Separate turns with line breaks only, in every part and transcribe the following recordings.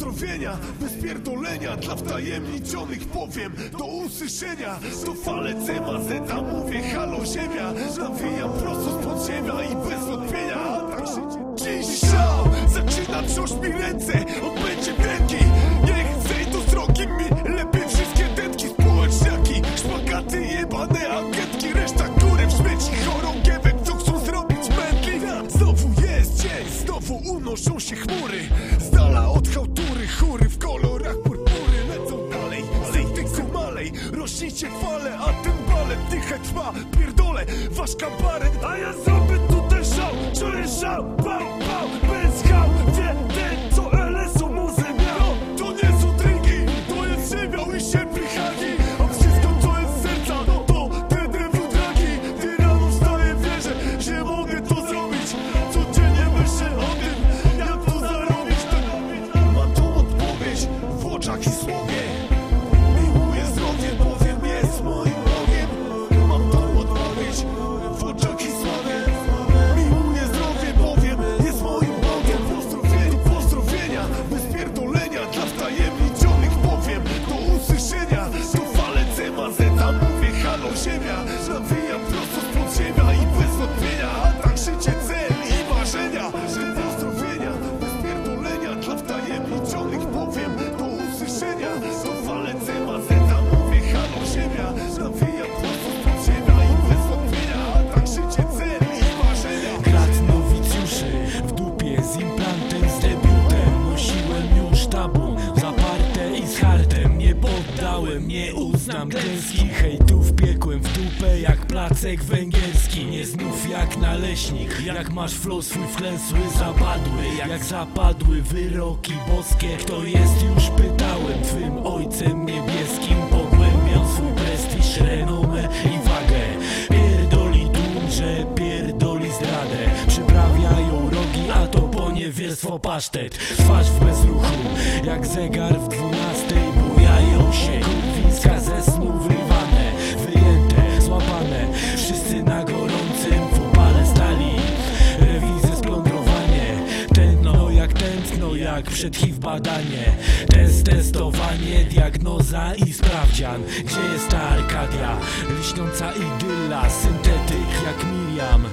Pozdrowienia, bez pierdolenia Dla wtajemniczonych powiem Do usłyszenia, to fale CMZ Mówię halo ziemia. Nawijam prosto z podziemia I bez wątpienia. Życie Dziś zaczyna trząść mi ręce malej Rośnijcie fale, a ten balet Dychę trwa, pierdolę Wasz kabaret, a ja zrobię tutaj szał,
poddałem, nie uznam klęski Hejtów piekłem w dupę jak placek węgierski. Nie znów jak naleśnik, jak masz flow swój wklęsły Zapadły, jak zapadły wyroki boskie Kto jest już pytałem, twym ojcem niebieskim Pogłębiam swój prestiż, renomę i wagę. Pierdoli tłum, że pierdoli zdradę. Przyprawiają rogi, a to poniewierstwo pasztet. Twarz w bezruchu, jak zegar w Jak przed HIV badanie, test, testowanie Diagnoza i sprawdzian. Gdzie jest ta Arkadia? Lśniąca idylla, syntetyk jak Miriam.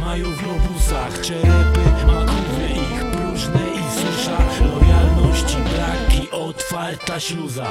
Mają w globusach czerepy, makuwy ich próżne i susza. Lojalności brak i otwarta śluza